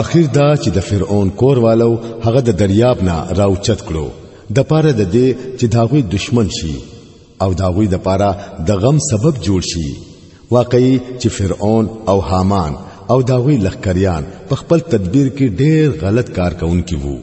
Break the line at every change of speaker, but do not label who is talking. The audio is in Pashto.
اخیر دا چې د فرعون کوروالو هغه د دریاب نه راوچت کړو د پاره د دې چې داغوی دشمن شي او داغوی د پاره د غم سبب جوړ شي واقعي چې فرعون او حامان او داغوی لخکریان په خپل تدبیر کې ډېر غلط کار کوونکي وو